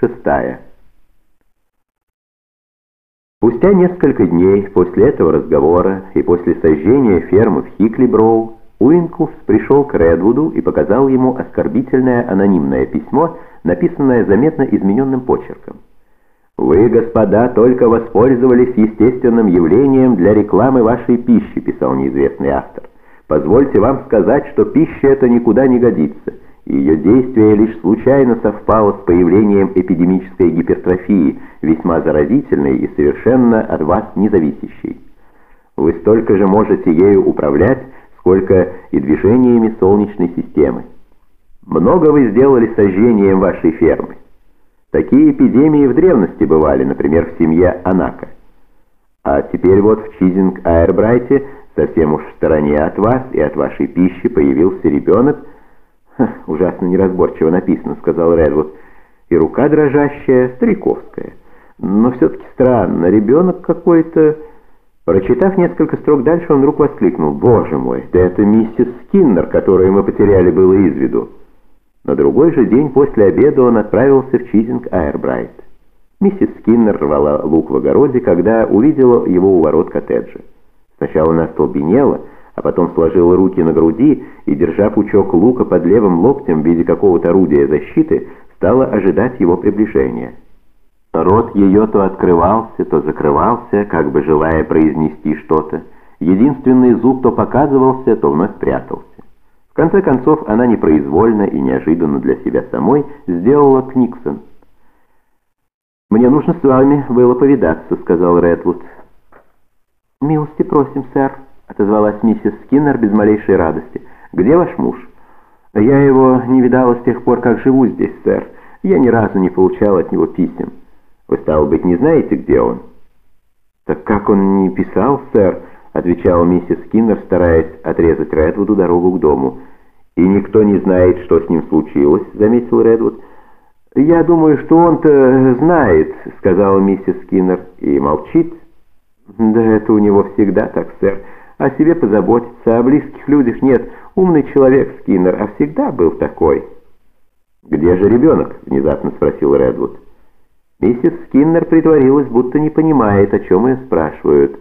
шестая. Спустя несколько дней после этого разговора и после сожжения фермы в Хиклиброу, Уинклс пришел к Редвуду и показал ему оскорбительное анонимное письмо, написанное заметно измененным почерком. «Вы, господа, только воспользовались естественным явлением для рекламы вашей пищи», писал неизвестный автор. «Позвольте вам сказать, что пища эта никуда не годится, ее действие лишь случайно совпало с появлением эпидемической гипертрофии, весьма заразительной и совершенно от вас независящей. Вы столько же можете ею управлять, сколько и движениями Солнечной системы. Много вы сделали сожжением вашей фермы. Такие эпидемии в древности бывали, например, в семье Анака. А теперь вот в Чизинг-Аэрбрайте, совсем уж в стороне от вас и от вашей пищи, появился ребенок. Ужасно неразборчиво написано, сказал Редвуд. И рука дрожащая, стариковская. Но все-таки странно, ребенок какой-то... Прочитав несколько строк дальше, он вдруг воскликнул. «Боже мой, да это миссис Скиннер, которую мы потеряли было из виду». На другой же день после обеда он отправился в Чизинг Айрбрайт. Миссис Скиннер рвала лук в огороде, когда увидела его у ворот коттеджа. Сначала она остолбенела, а потом сложила руки на груди и, держа пучок лука под левым локтем в виде какого-то орудия защиты, стала ожидать его приближения. Рот ее то открывался, то закрывался, как бы желая произнести что-то. Единственный зуб то показывался, то вновь прятался конце концов, она непроизвольно и неожиданно для себя самой сделала Книксон. «Мне нужно с вами было повидаться», — сказал Редвуд. «Милости просим, сэр», — отозвалась миссис Скиннер без малейшей радости. «Где ваш муж?» «Я его не видала с тех пор, как живу здесь, сэр. Я ни разу не получал от него писем. Вы, стало быть, не знаете, где он?» «Так как он не писал, сэр?» — отвечала миссис Скиннер, стараясь отрезать Редвуду дорогу к дому. «И никто не знает, что с ним случилось», — заметил Редвуд. «Я думаю, что он-то знает», — сказала миссис Скиннер, и молчит. «Да это у него всегда так, сэр. О себе позаботиться, о близких людях нет. Умный человек Скиннер, а всегда был такой». «Где же ребенок?» — внезапно спросил Редвуд. Миссис Скиннер притворилась, будто не понимает, о чем ее спрашивают.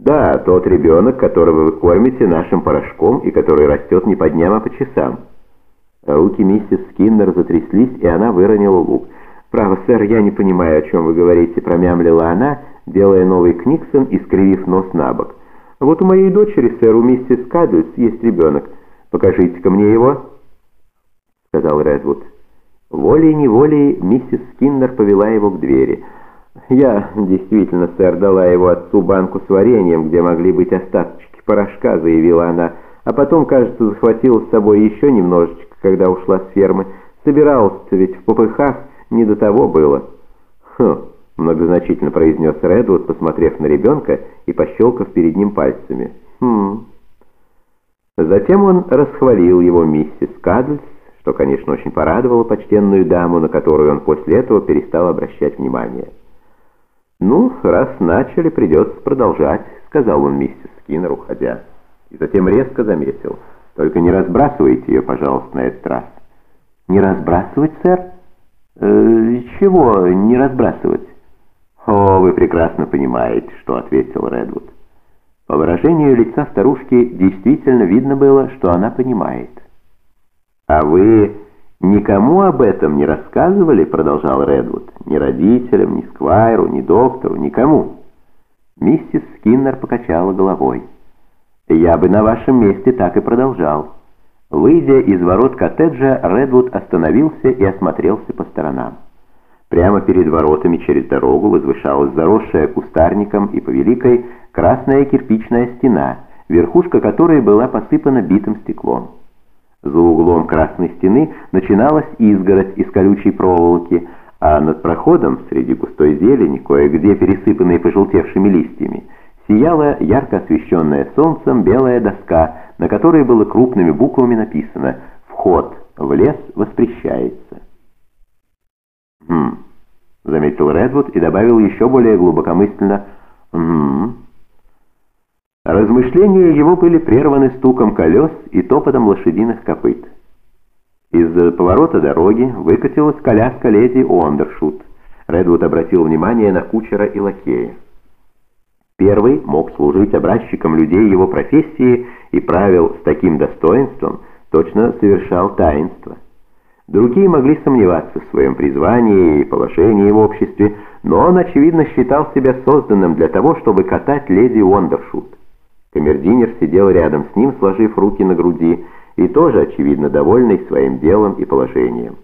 «Да, тот ребенок, которого вы кормите нашим порошком и который растет не по дням, а по часам». Руки миссис Скиннер затряслись, и она выронила лук. «Право, сэр, я не понимаю, о чем вы говорите», — промямлила она, делая новый книксон и скривив нос на бок. «Вот у моей дочери, сэр, у миссис Кадлс есть ребенок. Покажите-ка мне его», — сказал Редвуд. Волей-неволей миссис Скиннер повела его к двери — «Я действительно, сэр, дала его отцу банку с вареньем, где могли быть остаточки порошка», — заявила она. «А потом, кажется, захватила с собой еще немножечко, когда ушла с фермы. Собиралась-то ведь в попыхах, не до того было». «Хм», — многозначительно произнес Редвуд, посмотрев на ребенка и пощелкав перед ним пальцами. «Хм». Затем он расхвалил его миссис Кадльс, что, конечно, очень порадовало почтенную даму, на которую он после этого перестал обращать внимание. «Ну, раз начали, придется продолжать», — сказал он миссис Скиннер, уходя. И затем резко заметил. «Только не разбрасывайте ее, пожалуйста, на этот раз». «Не разбрасывать, сэр?» э, «Чего не разбрасывать?» «О, вы прекрасно понимаете, что», — ответил Редвуд. По выражению лица старушки действительно видно было, что она понимает. «А вы «Никому об этом не рассказывали?» — продолжал Редвуд. «Ни родителям, ни Сквайру, ни доктору, никому». Миссис Скиннер покачала головой. «Я бы на вашем месте так и продолжал». Выйдя из ворот коттеджа, Редвуд остановился и осмотрелся по сторонам. Прямо перед воротами через дорогу возвышалась заросшая кустарником и повеликой красная кирпичная стена, верхушка которой была посыпана битым стеклом. За углом красной стены начиналась изгородь из колючей проволоки, а над проходом, среди густой зелени, кое-где пересыпанной пожелтевшими листьями, сияла ярко освещенная солнцем белая доска, на которой было крупными буквами написано «Вход в лес воспрещается». «Хм», — заметил Редвуд и добавил еще более глубокомысленно «Хм». Размышления его были прерваны стуком колес и топотом лошадиных копыт. Из-за поворота дороги выкатилась коляска леди Уондершут. Редвуд обратил внимание на кучера и лакея. Первый мог служить образчиком людей его профессии и правил с таким достоинством, точно совершал таинство. Другие могли сомневаться в своем призвании и положении в обществе, но он, очевидно, считал себя созданным для того, чтобы катать леди Уондершут. Камердинер сидел рядом с ним, сложив руки на груди, и тоже, очевидно, довольный своим делом и положением.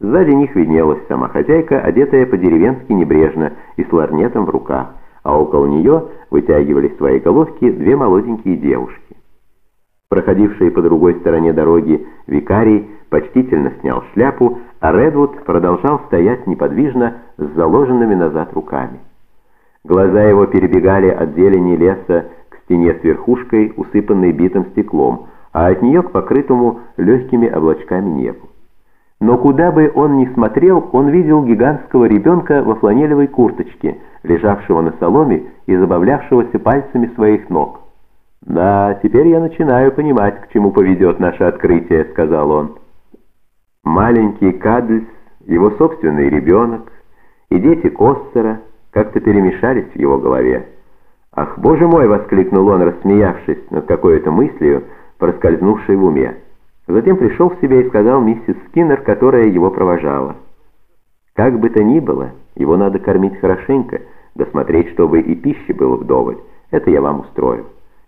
Сзади них виднелась сама хозяйка, одетая по-деревенски небрежно и с ларнетом в руках, а около нее вытягивали свои головки две молоденькие девушки. Проходивший по другой стороне дороги викарий почтительно снял шляпу, а Редвуд продолжал стоять неподвижно с заложенными назад руками. Глаза его перебегали от зелени леса к стене с верхушкой, усыпанной битым стеклом, а от нее к покрытому легкими облачками небу. Но куда бы он ни смотрел, он видел гигантского ребенка во фланелевой курточке, лежавшего на соломе и забавлявшегося пальцами своих ног. «Да, теперь я начинаю понимать, к чему поведет наше открытие», — сказал он. Маленький Кадльс, его собственный ребенок и дети Костера как-то перемешались в его голове. «Ах, боже мой!» — воскликнул он, рассмеявшись над какой-то мыслью, проскользнувшей в уме. Затем пришел в себя и сказал миссис Скиннер, которая его провожала. «Как бы то ни было, его надо кормить хорошенько, досмотреть, чтобы и пищи было вдоволь. Это я вам устрою».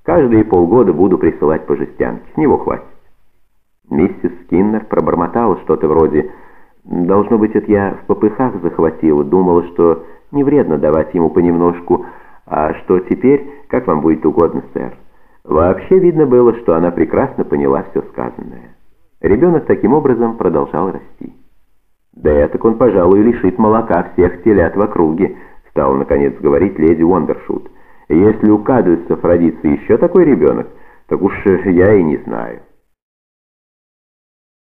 Каждые полгода буду присылать по жестянке. С него хватит. Миссис Скиннер пробормотала что-то вроде «Должно быть, это я в попыхах захватила, думала, что не вредно давать ему понемножку, а что теперь, как вам будет угодно, сэр». Вообще видно было, что она прекрасно поняла все сказанное. Ребенок таким образом продолжал расти. «Да так он, пожалуй, лишит молока всех телят в округе», стала наконец говорить леди Уондершут. Если у Кадльсов родится еще такой ребенок, так уж я и не знаю.